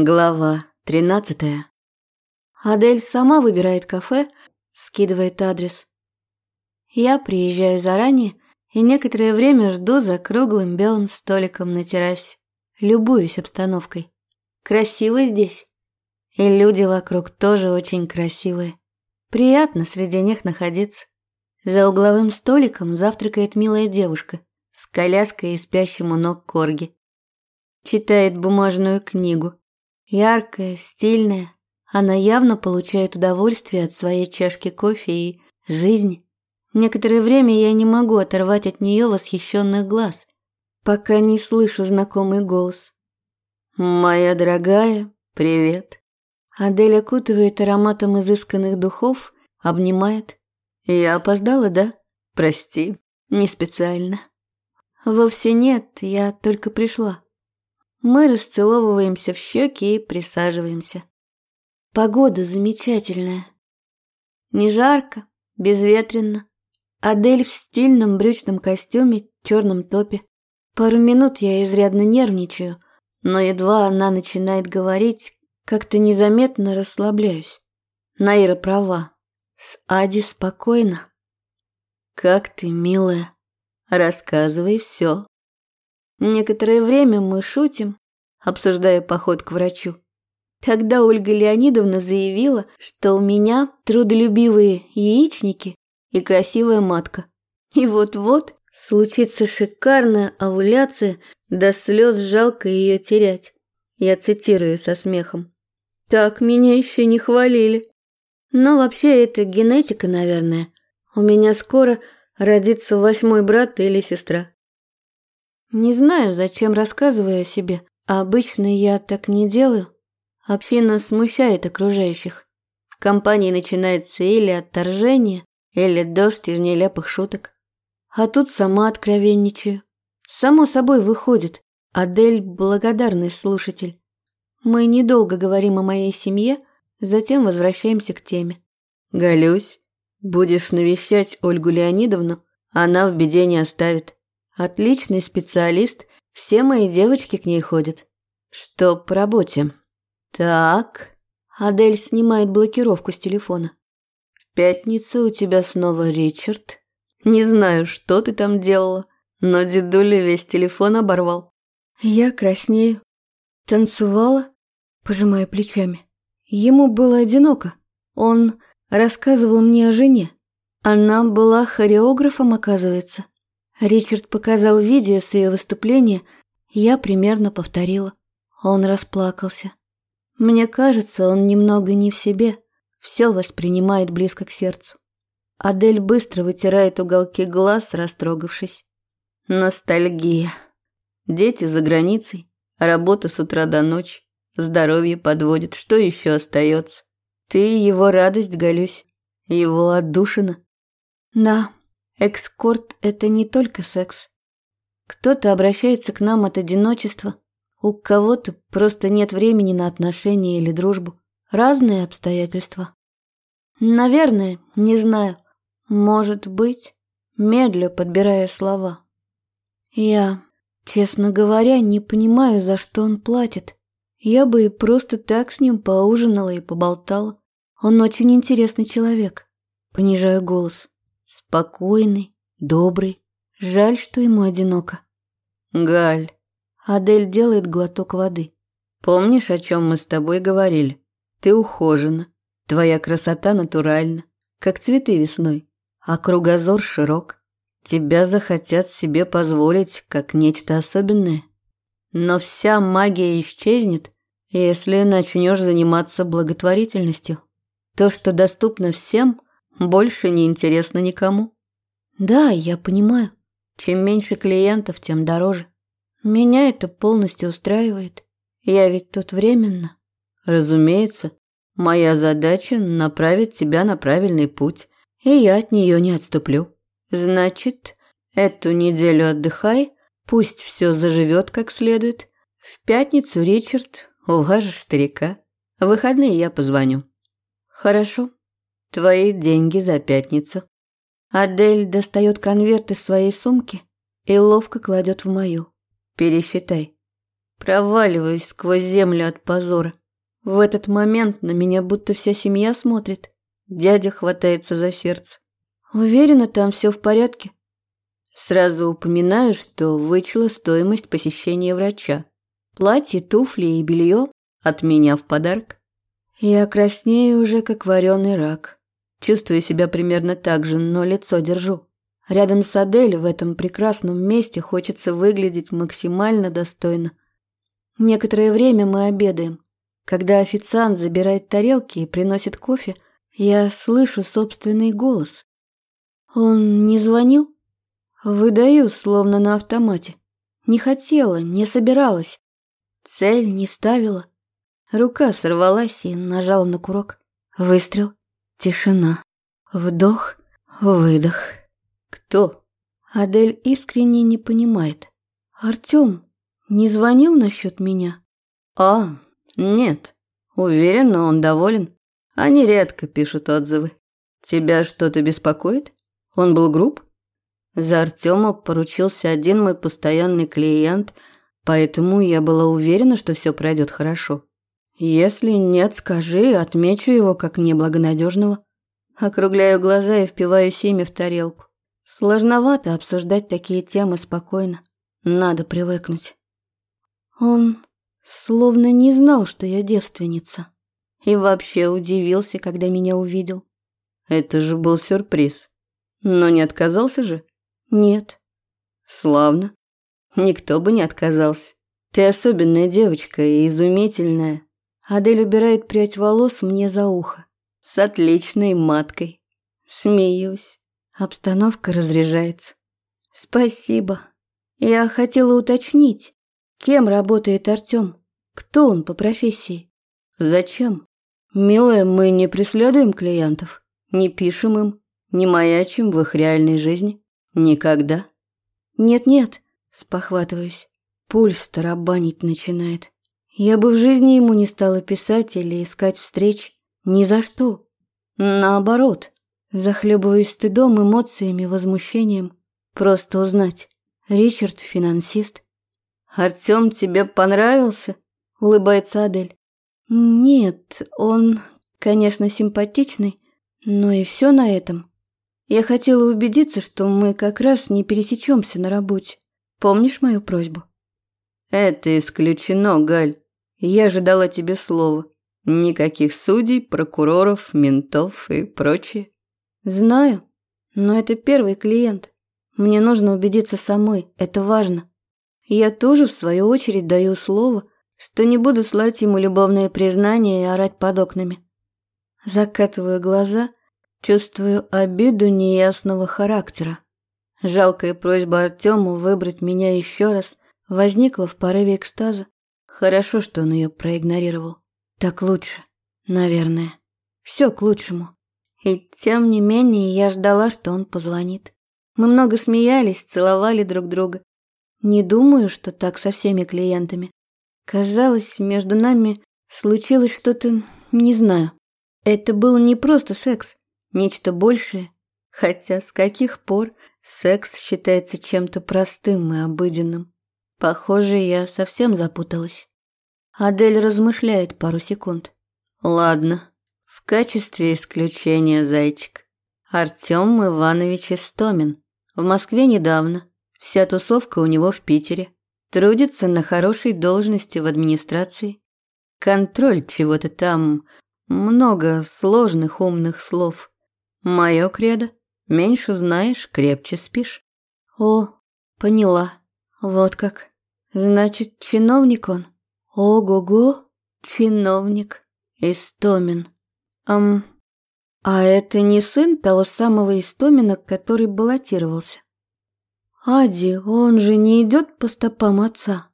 Глава тринадцатая. Адель сама выбирает кафе, скидывает адрес. Я приезжаю заранее и некоторое время жду за круглым белым столиком на террасе. Любуюсь обстановкой. Красиво здесь. И люди вокруг тоже очень красивые. Приятно среди них находиться. За угловым столиком завтракает милая девушка с коляской и спящим у ног корги. Читает бумажную книгу. Яркая, стильная, она явно получает удовольствие от своей чашки кофе и жизни. Некоторое время я не могу оторвать от нее восхищенных глаз, пока не слышу знакомый голос. «Моя дорогая, привет!» Адель окутывает ароматом изысканных духов, обнимает. «Я опоздала, да? Прости, не специально». «Вовсе нет, я только пришла». Мы расцеловываемся в щеки и присаживаемся. Погода замечательная. Не жарко, безветренно. Адель в стильном брючном костюме, черном топе. Пару минут я изрядно нервничаю, но едва она начинает говорить, как-то незаметно расслабляюсь. Наира права. С Ади спокойно. «Как ты, милая? Рассказывай все». Некоторое время мы шутим, обсуждая поход к врачу. Тогда Ольга Леонидовна заявила, что у меня трудолюбивые яичники и красивая матка. И вот-вот случится шикарная овуляция, до слез жалко ее терять. Я цитирую со смехом. Так меня еще не хвалили. Но вообще это генетика, наверное. У меня скоро родится восьмой брат или сестра. Не знаю, зачем рассказываю о себе. Обычно я так не делаю. Община смущает окружающих. В компании начинается или отторжение, или дождь из нелепых шуток. А тут сама откровенничаю. Само собой выходит. Адель – благодарный слушатель. Мы недолго говорим о моей семье, затем возвращаемся к теме. «Галюсь, будешь навещать Ольгу Леонидовну, она в беде не оставит. Отличный специалист, все мои девочки к ней ходят. Что по работе? Так. Адель снимает блокировку с телефона. В пятницу у тебя снова Ричард. Не знаю, что ты там делала, но дедуля весь телефон оборвал. Я краснею. Танцевала, пожимая плечами. Ему было одиноко. Он рассказывал мне о жене. Она была хореографом, оказывается. Ричард показал видео с ее выступления, я примерно повторила. Он расплакался. Мне кажется, он немного не в себе, все воспринимает близко к сердцу. Адель быстро вытирает уголки глаз, растрогавшись. Ностальгия. Дети за границей, работа с утра до ночи, здоровье подводит, что еще остается? Ты его радость, Галюсь, его отдушина. Да, Экскорт – это не только секс. Кто-то обращается к нам от одиночества, у кого-то просто нет времени на отношения или дружбу. Разные обстоятельства. Наверное, не знаю. Может быть, медлю подбирая слова. Я, честно говоря, не понимаю, за что он платит. Я бы и просто так с ним поужинала и поболтала. Он очень интересный человек. Понижаю голос. Спокойный, добрый. Жаль, что ему одиноко. Галь. Адель делает глоток воды. Помнишь, о чем мы с тобой говорили? Ты ухожена. Твоя красота натуральна, как цветы весной. А кругозор широк. Тебя захотят себе позволить как нечто особенное. Но вся магия исчезнет, если начнешь заниматься благотворительностью. То, что доступно всем – больше не интересно никому. Да, я понимаю. Чем меньше клиентов, тем дороже. Меня это полностью устраивает. Я ведь тут временно. Разумеется, моя задача направить тебя на правильный путь, и я от нее не отступлю. Значит, эту неделю отдыхай, пусть все заживет как следует. В пятницу, Ричард, уважишь старика. В выходные я позвоню. Хорошо. Твои деньги за пятницу. Адель достает конверт из своей сумки и ловко кладет в мою. Пересчитай. Проваливаюсь сквозь землю от позора. В этот момент на меня будто вся семья смотрит. Дядя хватается за сердце. Уверена, там все в порядке. Сразу упоминаю, что вычла стоимость посещения врача. Платье, туфли и белье от меня в подарок. Я краснею уже, как вареный рак. Чувствую себя примерно так же, но лицо держу. Рядом с Адель в этом прекрасном месте хочется выглядеть максимально достойно. Некоторое время мы обедаем. Когда официант забирает тарелки и приносит кофе, я слышу собственный голос. Он не звонил? Выдаю, словно на автомате. Не хотела, не собиралась. Цель не ставила. Рука сорвалась и нажала на курок. Выстрел. Тишина. Вдох. Выдох. Кто? Адель искренне не понимает. Артём не звонил насчет меня? А, нет. Уверена, он доволен. Они редко пишут отзывы. Тебя что-то беспокоит? Он был груб? За Артема поручился один мой постоянный клиент, поэтому я была уверена, что все пройдет хорошо. Если нет, скажи, отмечу его как неблагонадежного. Округляю глаза и впиваюсь ими в тарелку. Сложновато обсуждать такие темы спокойно. Надо привыкнуть. Он словно не знал, что я девственница. И вообще удивился, когда меня увидел. Это же был сюрприз. Но не отказался же? Нет. Славно. Никто бы не отказался. Ты особенная девочка и изумительная. Адель убирает прядь волос мне за ухо. С отличной маткой. Смеюсь. Обстановка разряжается. Спасибо. Я хотела уточнить, кем работает Артём? Кто он по профессии? Зачем? Милая, мы не преследуем клиентов, не пишем им, не маячим в их реальной жизни. Никогда. Нет-нет, спохватываюсь. Пульс тарабанить начинает. Я бы в жизни ему не стала писать или искать встреч. Ни за что. Наоборот, захлебываюсь стыдом, эмоциями, возмущением. Просто узнать. Ричард – финансист. «Артём тебе понравился?» – улыбается Адель. «Нет, он, конечно, симпатичный, но и все на этом. Я хотела убедиться, что мы как раз не пересечемся на работе. Помнишь мою просьбу?» «Это исключено, Галь. Я же дала тебе слово. Никаких судей, прокуроров, ментов и прочее. Знаю, но это первый клиент. Мне нужно убедиться самой, это важно. Я тоже, в свою очередь, даю слово, что не буду слать ему любовные признания и орать под окнами. Закатываю глаза, чувствую обиду неясного характера. Жалкая просьба Артему выбрать меня еще раз возникла в порыве экстаза. Хорошо, что он ее проигнорировал. Так лучше, наверное. Все к лучшему. И тем не менее я ждала, что он позвонит. Мы много смеялись, целовали друг друга. Не думаю, что так со всеми клиентами. Казалось, между нами случилось что-то, не знаю. Это был не просто секс, нечто большее. Хотя с каких пор секс считается чем-то простым и обыденным? Похоже, я совсем запуталась. Адель размышляет пару секунд. Ладно, в качестве исключения зайчик. Артем Иванович Истомин. В Москве недавно. Вся тусовка у него в Питере. Трудится на хорошей должности в администрации. Контроль чего-то там. Много сложных умных слов. Мое кредо. Меньше знаешь, крепче спишь. О, поняла. Вот как. Значит, чиновник он? Ого-го, чиновник. Истомин. Ам, а это не сын того самого Истомина, который баллотировался? Ади, он же не идет по стопам отца.